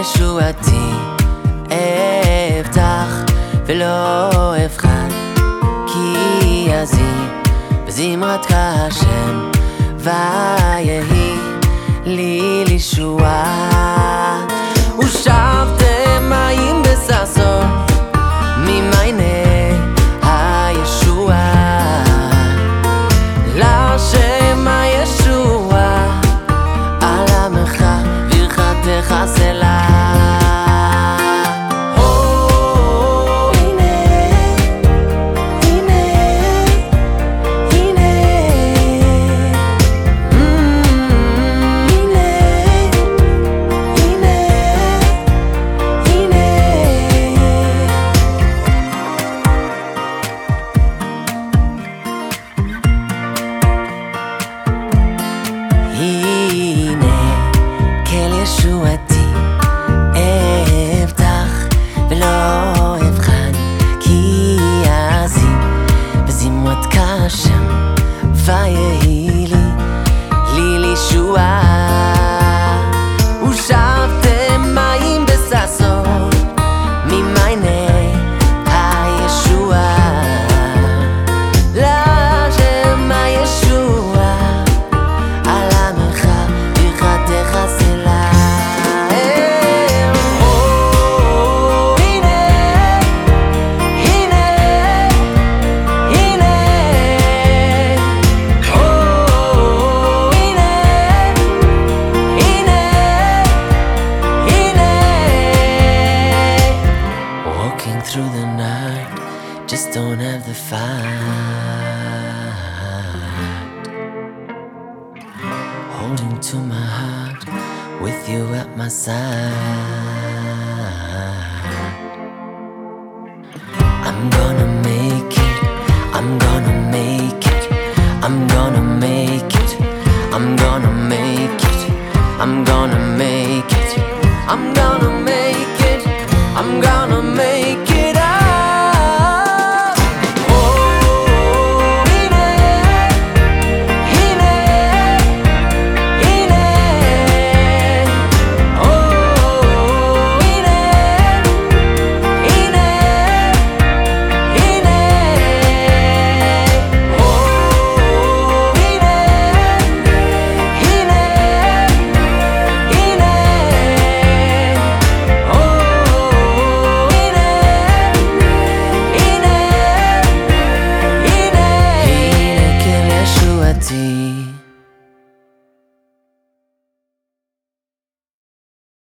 ישועתי אבטח ולא אבחן כי עזי בזמרת השם ויהי לי לישועה Kašem, Faje Hili, Lili Shuai. Night, just don't have the fight. holding to my heart with you at my side. I'm gonna make it, I'm gonna make it, I'm gonna make it, I'm gonna make it, I'm gonna make it, I'm gonna make it, I'm gonna make it me.